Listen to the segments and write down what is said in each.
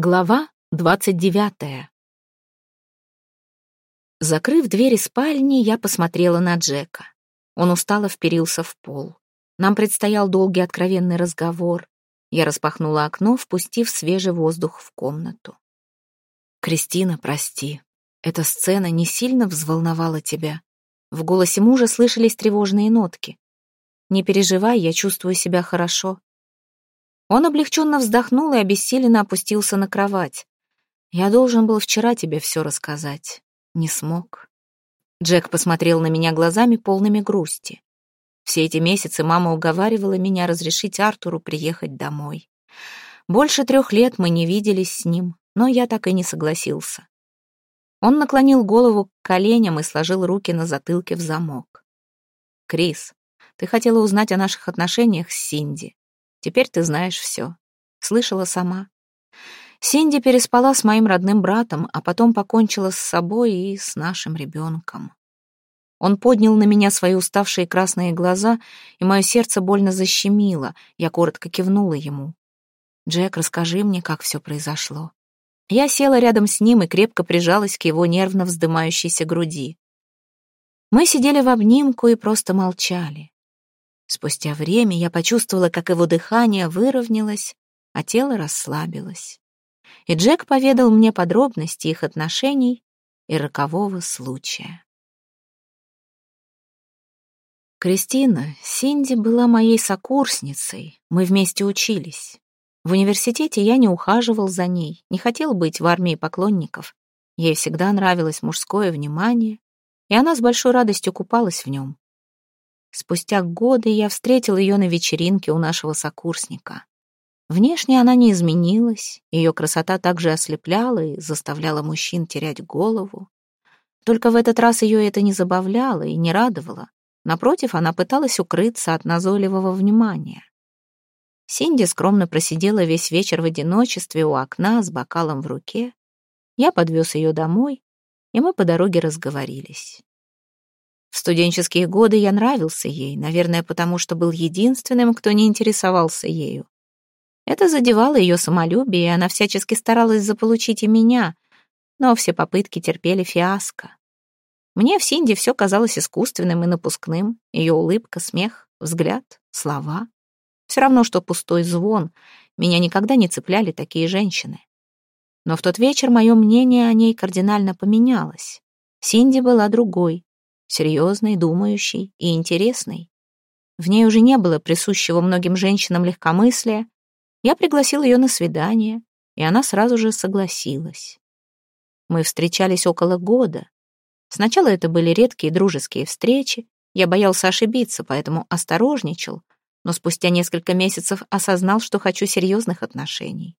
Глава двадцать девятая. Закрыв двери спальни, я посмотрела на Джека. Он устало вперился в пол. Нам предстоял долгий откровенный разговор. Я распахнула окно, впустив свежий воздух в комнату. «Кристина, прости. Эта сцена не сильно взволновала тебя?» В голосе мужа слышались тревожные нотки. «Не переживай, я чувствую себя хорошо. Он облегченно вздохнул и обессиленно опустился на кровать. «Я должен был вчера тебе все рассказать. Не смог». Джек посмотрел на меня глазами, полными грусти. Все эти месяцы мама уговаривала меня разрешить Артуру приехать домой. Больше трех лет мы не виделись с ним, но я так и не согласился. Он наклонил голову к коленям и сложил руки на затылке в замок. «Крис, ты хотела узнать о наших отношениях с Синди. Теперь ты знаешь все. Слышала сама. Синди переспала с моим родным братом, а потом покончила с собой и с нашим ребенком. Он поднял на меня свои уставшие красные глаза, и мое сердце больно защемило. Я коротко кивнула ему. «Джек, расскажи мне, как все произошло». Я села рядом с ним и крепко прижалась к его нервно вздымающейся груди. Мы сидели в обнимку и просто молчали. Спустя время я почувствовала, как его дыхание выровнялось, а тело расслабилось. И Джек поведал мне подробности их отношений и рокового случая. Кристина, Синди была моей сокурсницей, мы вместе учились. В университете я не ухаживал за ней, не хотел быть в армии поклонников. Ей всегда нравилось мужское внимание, и она с большой радостью купалась в нем. Спустя годы я встретил ее на вечеринке у нашего сокурсника. Внешне она не изменилась, ее красота также ослепляла и заставляла мужчин терять голову. Только в этот раз ее это не забавляло и не радовало. Напротив, она пыталась укрыться от назойливого внимания. Синди скромно просидела весь вечер в одиночестве у окна с бокалом в руке. Я подвез ее домой, и мы по дороге разговорились. В студенческие годы я нравился ей, наверное, потому что был единственным, кто не интересовался ею. Это задевало ее самолюбие, и она всячески старалась заполучить и меня, но все попытки терпели фиаско. Мне в Синди все казалось искусственным и напускным, ее улыбка, смех, взгляд, слова. Все равно, что пустой звон. Меня никогда не цепляли такие женщины. Но в тот вечер мое мнение о ней кардинально поменялось. Синди была другой, серьезной, думающей и интересной. В ней уже не было присущего многим женщинам легкомыслия. Я пригласил ее на свидание, и она сразу же согласилась. Мы встречались около года. Сначала это были редкие дружеские встречи, я боялся ошибиться, поэтому осторожничал, но спустя несколько месяцев осознал, что хочу серьезных отношений.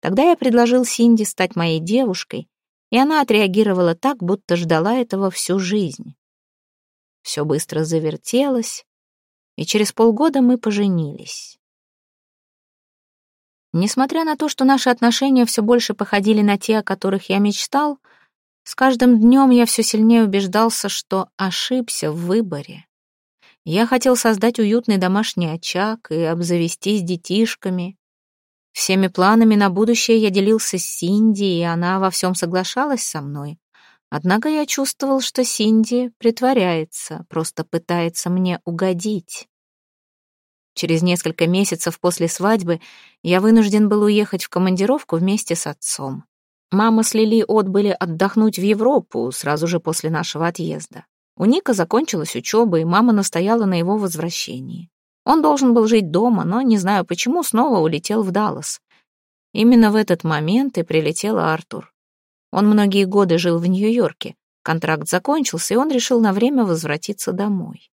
Тогда я предложил Синди стать моей девушкой, и она отреагировала так, будто ждала этого всю жизнь. Все быстро завертелось, и через полгода мы поженились. Несмотря на то, что наши отношения все больше походили на те, о которых я мечтал, с каждым днем я все сильнее убеждался, что ошибся в выборе. Я хотел создать уютный домашний очаг и обзавестись детишками. Всеми планами на будущее я делился с Синди, и она во всем соглашалась со мной. Однако я чувствовал, что Синди притворяется, просто пытается мне угодить. Через несколько месяцев после свадьбы я вынужден был уехать в командировку вместе с отцом. Мама с Лили отбыли отдохнуть в Европу сразу же после нашего отъезда. У Ника закончилась учеба, и мама настояла на его возвращении. Он должен был жить дома, но, не знаю почему, снова улетел в Даллас. Именно в этот момент и прилетел Артур. Он многие годы жил в Нью-Йорке. Контракт закончился, и он решил на время возвратиться домой.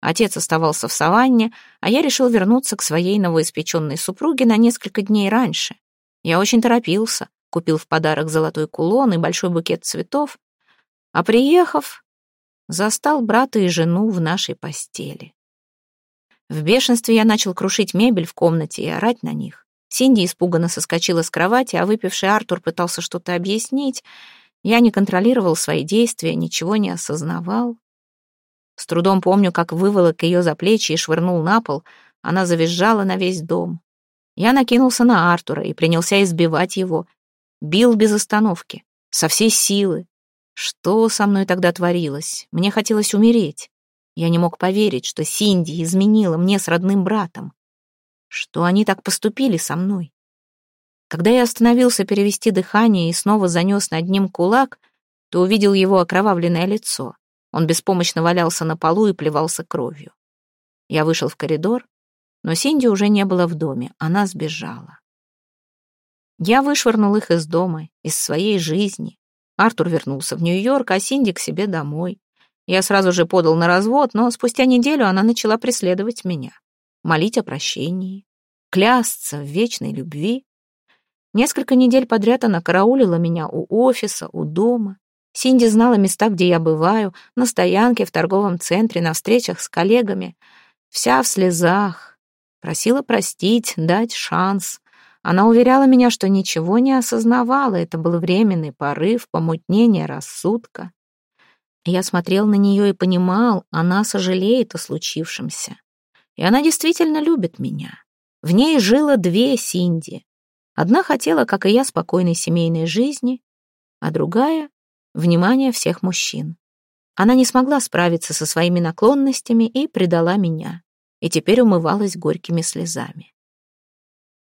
Отец оставался в саванне, а я решил вернуться к своей новоиспеченной супруге на несколько дней раньше. Я очень торопился, купил в подарок золотой кулон и большой букет цветов, а приехав, застал брата и жену в нашей постели. В бешенстве я начал крушить мебель в комнате и орать на них. Синди испуганно соскочила с кровати, а выпивший Артур пытался что-то объяснить. Я не контролировал свои действия, ничего не осознавал. С трудом помню, как выволок ее за плечи и швырнул на пол. Она завизжала на весь дом. Я накинулся на Артура и принялся избивать его. Бил без остановки, со всей силы. Что со мной тогда творилось? Мне хотелось умереть. Я не мог поверить, что Синди изменила мне с родным братом. Что они так поступили со мной. Когда я остановился перевести дыхание и снова занес над ним кулак, то увидел его окровавленное лицо. Он беспомощно валялся на полу и плевался кровью. Я вышел в коридор, но Синди уже не было в доме, она сбежала. Я вышвырнул их из дома, из своей жизни. Артур вернулся в Нью-Йорк, а Синди к себе домой. Я сразу же подал на развод, но спустя неделю она начала преследовать меня, молить о прощении, клясться в вечной любви. Несколько недель подряд она караулила меня у офиса, у дома. Синди знала места, где я бываю, на стоянке, в торговом центре, на встречах с коллегами. Вся в слезах. Просила простить, дать шанс. Она уверяла меня, что ничего не осознавала, это был временный порыв, помутнение рассудка. Я смотрел на нее и понимал, она сожалеет о случившемся. И она действительно любит меня. В ней жило две Синди. Одна хотела, как и я, спокойной семейной жизни, а другая — внимания всех мужчин. Она не смогла справиться со своими наклонностями и предала меня, и теперь умывалась горькими слезами.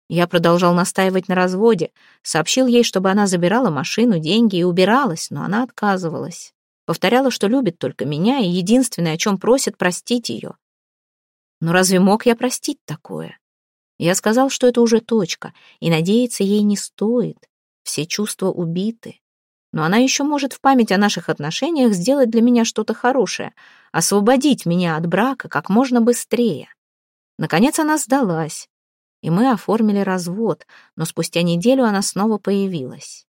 Я продолжал настаивать на разводе, сообщил ей, чтобы она забирала машину, деньги и убиралась, но она отказывалась. Повторяла, что любит только меня, и единственное, о чем просит, простить ее. Но разве мог я простить такое? Я сказал, что это уже точка, и надеяться ей не стоит. Все чувства убиты. Но она еще может в память о наших отношениях сделать для меня что-то хорошее, освободить меня от брака как можно быстрее. Наконец она сдалась, и мы оформили развод, но спустя неделю она снова появилась.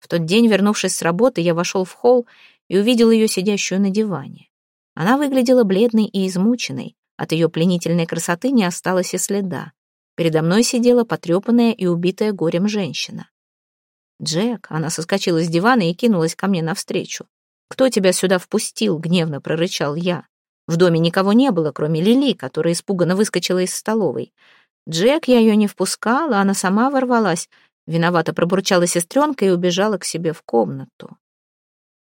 В тот день, вернувшись с работы, я вошел в холл и увидел ее сидящую на диване. Она выглядела бледной и измученной, от ее пленительной красоты не осталось и следа. Передо мной сидела потрепанная и убитая горем женщина. «Джек», она соскочила с дивана и кинулась ко мне навстречу. «Кто тебя сюда впустил?» — гневно прорычал я. В доме никого не было, кроме Лили, которая испуганно выскочила из столовой. Джек, я ее не впускала, она сама ворвалась. Виновато пробурчала сестренка и убежала к себе в комнату.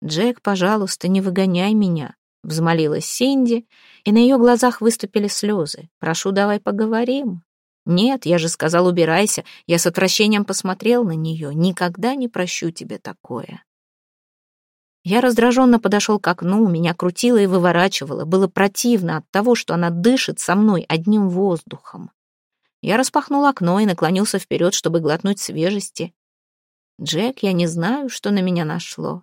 «Джек, пожалуйста, не выгоняй меня», — взмолилась Синди, и на ее глазах выступили слезы. «Прошу, давай поговорим». «Нет, я же сказал, убирайся. Я с отвращением посмотрел на нее. Никогда не прощу тебе такое». Я раздраженно подошел к окну, меня крутило и выворачивало. Было противно от того, что она дышит со мной одним воздухом. Я распахнул окно и наклонился вперед, чтобы глотнуть свежести. «Джек, я не знаю, что на меня нашло.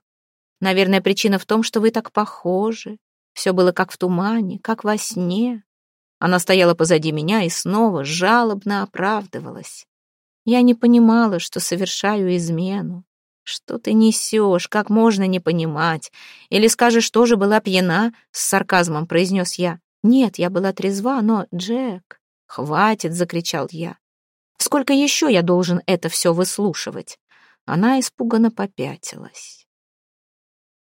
Наверное, причина в том, что вы так похожи. Все было как в тумане, как во сне. Она стояла позади меня и снова жалобно оправдывалась. Я не понимала, что совершаю измену. Что ты несешь? Как можно не понимать? Или скажешь, тоже была пьяна? С сарказмом произнес я. Нет, я была трезва, но, Джек... Хватит, закричал я. Сколько еще я должен это все выслушивать? Она испуганно попятилась.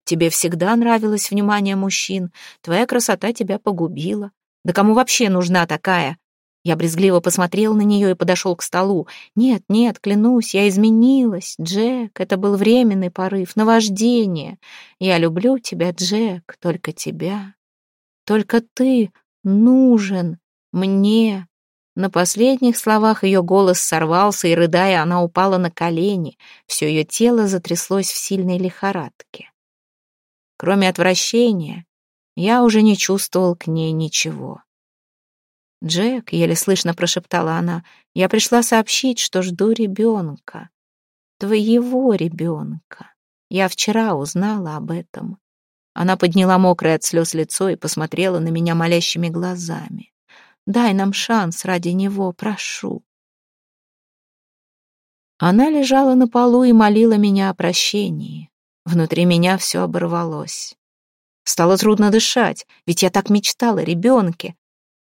Тебе всегда нравилось внимание мужчин. Твоя красота тебя погубила. Да кому вообще нужна такая? Я брезгливо посмотрел на нее и подошел к столу. Нет, нет, клянусь, я изменилась. Джек, это был временный порыв, наваждение. Я люблю тебя, Джек, только тебя. Только ты нужен мне. На последних словах ее голос сорвался, и, рыдая, она упала на колени. Все ее тело затряслось в сильной лихорадке. Кроме отвращения, я уже не чувствовал к ней ничего. «Джек», — еле слышно прошептала она, — «я пришла сообщить, что жду ребенка. Твоего ребенка. Я вчера узнала об этом». Она подняла мокрое от слез лицо и посмотрела на меня молящими глазами. «Дай нам шанс ради него, прошу». Она лежала на полу и молила меня о прощении. Внутри меня все оборвалось. Стало трудно дышать, ведь я так мечтала о ребенке.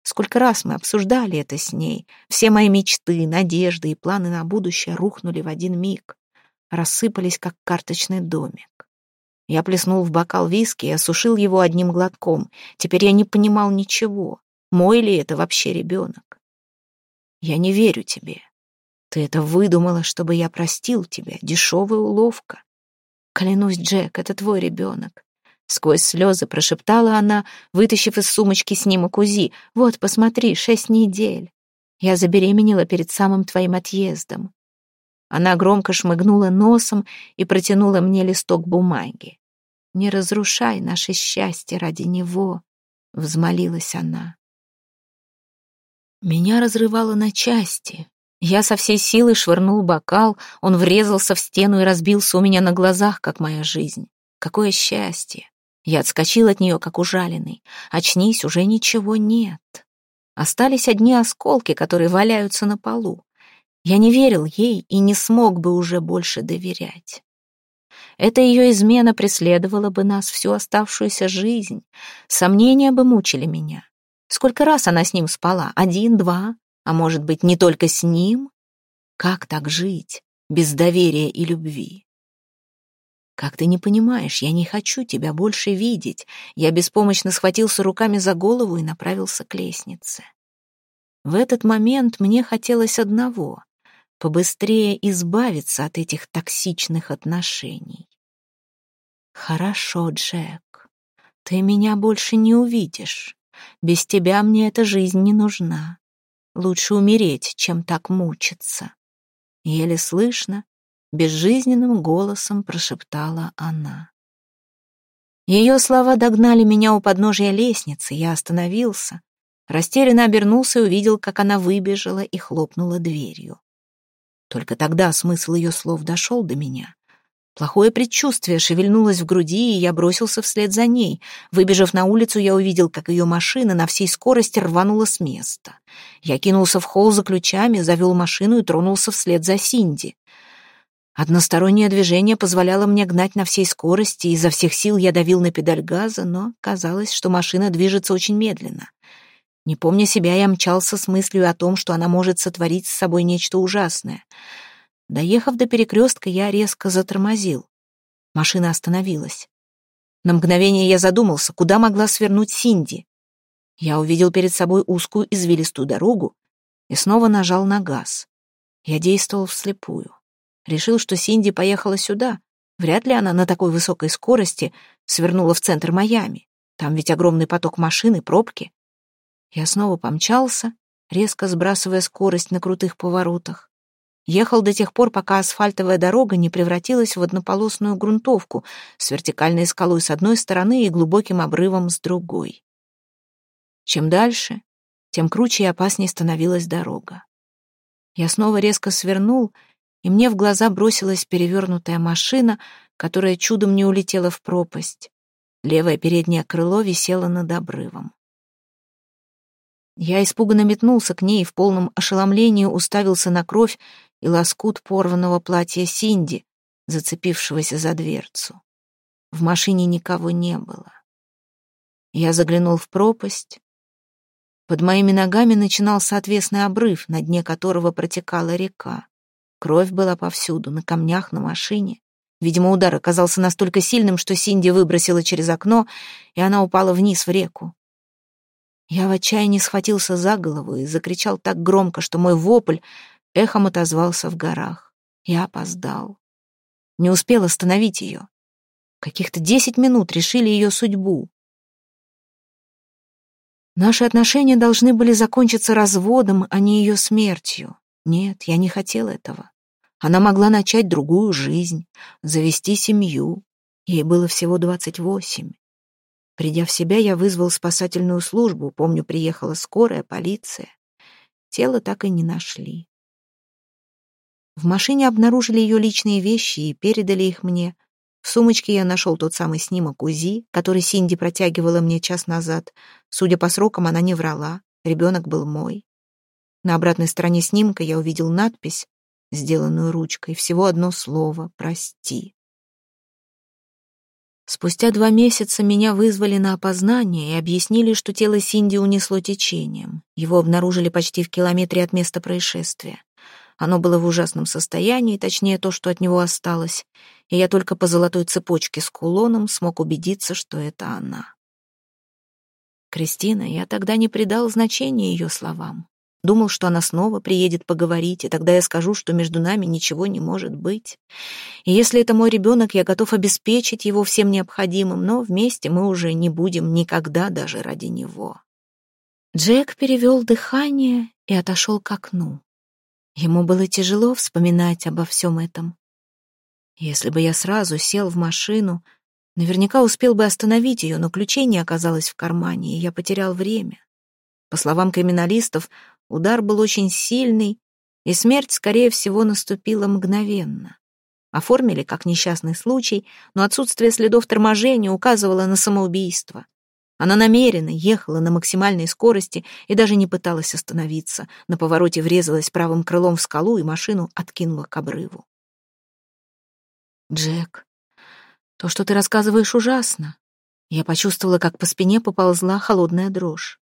Сколько раз мы обсуждали это с ней. Все мои мечты, надежды и планы на будущее рухнули в один миг. Рассыпались, как карточный домик. Я плеснул в бокал виски и осушил его одним глотком. Теперь я не понимал ничего. Мой ли это вообще ребенок? «Я не верю тебе», Ты это выдумала, чтобы я простил тебя. Дешевая уловка. Клянусь, Джек, это твой ребенок. Сквозь слезы прошептала она, вытащив из сумочки снимок УЗИ. «Вот, посмотри, шесть недель. Я забеременела перед самым твоим отъездом». Она громко шмыгнула носом и протянула мне листок бумаги. «Не разрушай наше счастье ради него», — взмолилась она. Меня разрывало на части. Я со всей силы швырнул бокал, он врезался в стену и разбился у меня на глазах, как моя жизнь. Какое счастье! Я отскочил от нее, как ужаленный. Очнись, уже ничего нет. Остались одни осколки, которые валяются на полу. Я не верил ей и не смог бы уже больше доверять. Эта ее измена преследовала бы нас всю оставшуюся жизнь. Сомнения бы мучили меня. Сколько раз она с ним спала? Один, два? А может быть, не только с ним? Как так жить без доверия и любви? Как ты не понимаешь, я не хочу тебя больше видеть. Я беспомощно схватился руками за голову и направился к лестнице. В этот момент мне хотелось одного — побыстрее избавиться от этих токсичных отношений. Хорошо, Джек, ты меня больше не увидишь. Без тебя мне эта жизнь не нужна. Лучше умереть, чем так мучиться. Еле слышно, безжизненным голосом прошептала она. Ее слова догнали меня у подножия лестницы, я остановился, растерянно обернулся и увидел, как она выбежала и хлопнула дверью. Только тогда смысл ее слов дошел до меня. Плохое предчувствие шевельнулось в груди, и я бросился вслед за ней. Выбежав на улицу, я увидел, как ее машина на всей скорости рванула с места. Я кинулся в холл за ключами, завел машину и тронулся вслед за Синди. Одностороннее движение позволяло мне гнать на всей скорости, и изо всех сил я давил на педаль газа, но казалось, что машина движется очень медленно. Не помня себя, я мчался с мыслью о том, что она может сотворить с собой нечто ужасное — Доехав до перекрестка, я резко затормозил. Машина остановилась. На мгновение я задумался, куда могла свернуть Синди. Я увидел перед собой узкую извилистую дорогу и снова нажал на газ. Я действовал вслепую. Решил, что Синди поехала сюда. Вряд ли она на такой высокой скорости свернула в центр Майами. Там ведь огромный поток машин и пробки. Я снова помчался, резко сбрасывая скорость на крутых поворотах. Ехал до тех пор, пока асфальтовая дорога не превратилась в однополосную грунтовку с вертикальной скалой с одной стороны и глубоким обрывом с другой. Чем дальше, тем круче и опаснее становилась дорога. Я снова резко свернул, и мне в глаза бросилась перевернутая машина, которая чудом не улетела в пропасть. Левое переднее крыло висело над обрывом. Я испуганно метнулся к ней и в полном ошеломлении уставился на кровь, и лоскут порванного платья Синди, зацепившегося за дверцу. В машине никого не было. Я заглянул в пропасть. Под моими ногами начинался отвесный обрыв, на дне которого протекала река. Кровь была повсюду, на камнях, на машине. Видимо, удар оказался настолько сильным, что Синди выбросила через окно, и она упала вниз в реку. Я в отчаянии схватился за голову и закричал так громко, что мой вопль эхом отозвался в горах. Я опоздал. Не успел остановить ее. Каких-то десять минут решили ее судьбу. Наши отношения должны были закончиться разводом, а не ее смертью. Нет, я не хотел этого. Она могла начать другую жизнь, завести семью. Ей было всего двадцать восемь. Придя в себя, я вызвал спасательную службу. Помню, приехала скорая, полиция. Тело так и не нашли. В машине обнаружили ее личные вещи и передали их мне. В сумочке я нашел тот самый снимок УЗИ, который Синди протягивала мне час назад. Судя по срокам, она не врала. Ребенок был мой. На обратной стороне снимка я увидел надпись, сделанную ручкой, всего одно слово «Прости». Спустя два месяца меня вызвали на опознание и объяснили, что тело Синди унесло течением. Его обнаружили почти в километре от места происшествия. Оно было в ужасном состоянии, точнее то, что от него осталось, и я только по золотой цепочке с кулоном смог убедиться, что это она. Кристина, я тогда не придал значения ее словам. Думал, что она снова приедет поговорить, и тогда я скажу, что между нами ничего не может быть. И если это мой ребенок, я готов обеспечить его всем необходимым, но вместе мы уже не будем никогда даже ради него. Джек перевел дыхание и отошел к окну. Ему было тяжело вспоминать обо всем этом. Если бы я сразу сел в машину, наверняка успел бы остановить ее, но ключей не оказалось в кармане, и я потерял время. По словам криминалистов, удар был очень сильный, и смерть, скорее всего, наступила мгновенно. Оформили как несчастный случай, но отсутствие следов торможения указывало на самоубийство. Она намеренно ехала на максимальной скорости и даже не пыталась остановиться. На повороте врезалась правым крылом в скалу и машину откинула к обрыву. «Джек, то, что ты рассказываешь, ужасно». Я почувствовала, как по спине поползла холодная дрожь.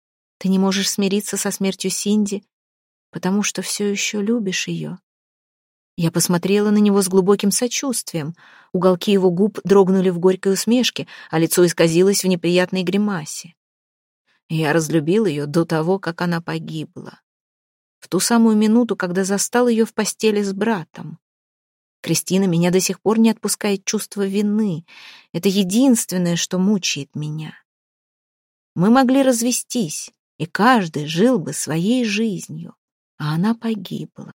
Ты не можешь смириться со смертью Синди, потому что все еще любишь ее. Я посмотрела на него с глубоким сочувствием. Уголки его губ дрогнули в горькой усмешке, а лицо исказилось в неприятной гримасе. Я разлюбил ее до того, как она погибла. В ту самую минуту, когда застал ее в постели с братом. Кристина меня до сих пор не отпускает чувство вины. Это единственное, что мучает меня. Мы могли развестись, и каждый жил бы своей жизнью, а она погибла.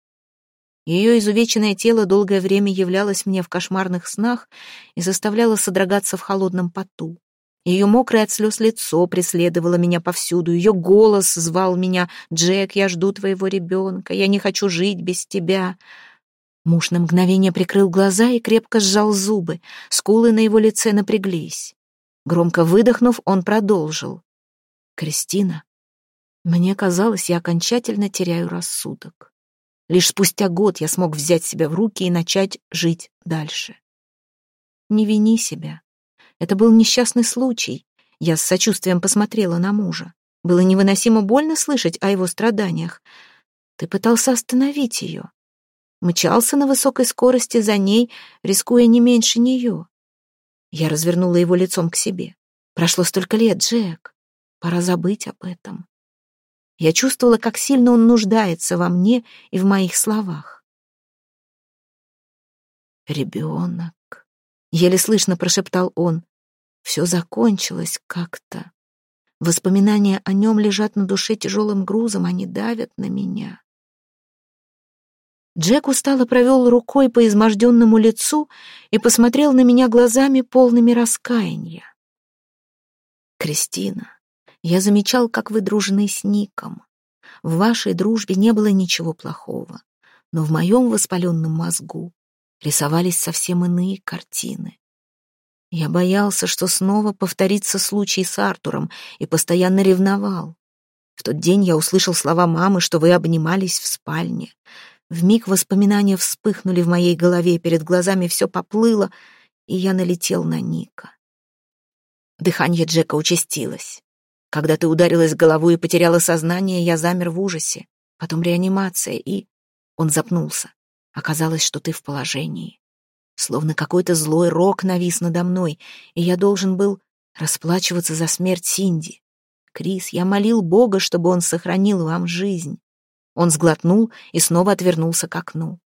Ее изувеченное тело долгое время являлось мне в кошмарных снах и заставляло содрогаться в холодном поту. Ее мокрое от слез лицо преследовало меня повсюду, ее голос звал меня «Джек, я жду твоего ребенка, я не хочу жить без тебя». Муж на мгновение прикрыл глаза и крепко сжал зубы, скулы на его лице напряглись. Громко выдохнув, он продолжил. «Кристина, мне казалось, я окончательно теряю рассудок. Лишь спустя год я смог взять себя в руки и начать жить дальше. Не вини себя. Это был несчастный случай. Я с сочувствием посмотрела на мужа. Было невыносимо больно слышать о его страданиях. Ты пытался остановить ее. Мчался на высокой скорости за ней, рискуя не меньше нее. Я развернула его лицом к себе. Прошло столько лет, Джек. Пора забыть об этом. Я чувствовала, как сильно он нуждается во мне и в моих словах. «Ребенок», — еле слышно прошептал он, — «все закончилось как-то. Воспоминания о нем лежат на душе тяжелым грузом, они давят на меня». Джек устало провел рукой по изможденному лицу и посмотрел на меня глазами, полными раскаяния. «Кристина, я замечал, как вы дружны с Ником. В вашей дружбе не было ничего плохого, но в моем воспаленном мозгу рисовались совсем иные картины. Я боялся, что снова повторится случай с Артуром, и постоянно ревновал. В тот день я услышал слова мамы, что вы обнимались в спальне. Вмиг воспоминания вспыхнули в моей голове, перед глазами все поплыло, и я налетел на Ника. Дыхание Джека участилось. Когда ты ударилась головой и потеряла сознание, я замер в ужасе. Потом реанимация, и... Он запнулся. Оказалось, что ты в положении. Словно какой-то злой рок навис надо мной, и я должен был расплачиваться за смерть Синди. Крис, я молил Бога, чтобы он сохранил вам жизнь. Он сглотнул и снова отвернулся к окну.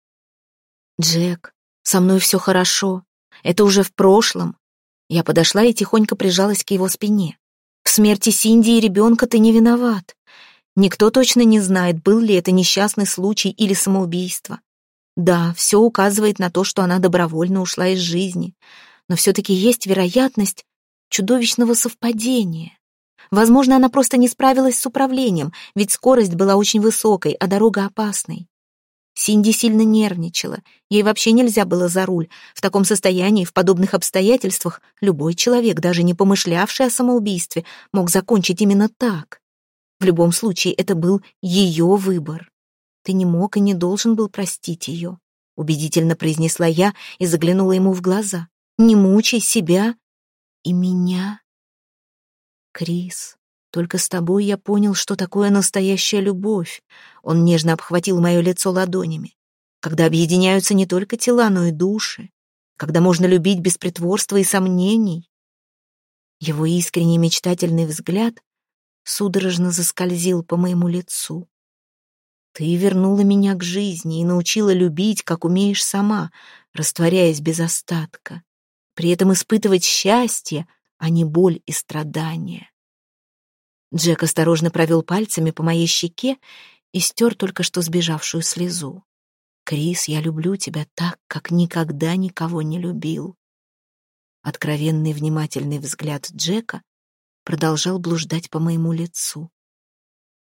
«Джек, со мной все хорошо. Это уже в прошлом». Я подошла и тихонько прижалась к его спине. В смерти Синди и ребенка ты не виноват. Никто точно не знает, был ли это несчастный случай или самоубийство. Да, все указывает на то, что она добровольно ушла из жизни, но все-таки есть вероятность чудовищного совпадения. Возможно, она просто не справилась с управлением, ведь скорость была очень высокой, а дорога опасной. Синди сильно нервничала. Ей вообще нельзя было за руль. В таком состоянии, в подобных обстоятельствах, любой человек, даже не помышлявший о самоубийстве, мог закончить именно так. В любом случае, это был ее выбор. Ты не мог и не должен был простить ее, убедительно произнесла я и заглянула ему в глаза. Не мучай себя и меня. Крис, только с тобой я понял, что такое настоящая любовь. Он нежно обхватил мое лицо ладонями. Когда объединяются не только тела, но и души. Когда можно любить без притворства и сомнений. Его искренний мечтательный взгляд судорожно заскользил по моему лицу. Ты вернула меня к жизни и научила любить, как умеешь сама, растворяясь без остатка. При этом испытывать счастье, а не боль и страдания. Джек осторожно провел пальцами по моей щеке и стер только что сбежавшую слезу. «Крис, я люблю тебя так, как никогда никого не любил». Откровенный внимательный взгляд Джека продолжал блуждать по моему лицу.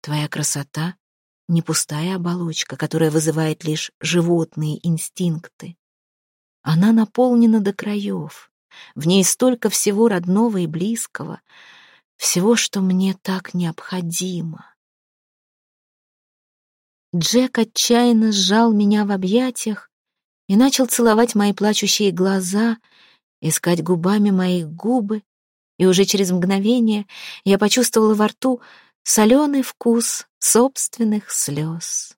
«Твоя красота — не пустая оболочка, которая вызывает лишь животные инстинкты. Она наполнена до краев. В ней столько всего родного и близкого, всего, что мне так необходимо. Джек отчаянно сжал меня в объятиях и начал целовать мои плачущие глаза, искать губами мои губы, и уже через мгновение я почувствовала во рту соленый вкус собственных слез.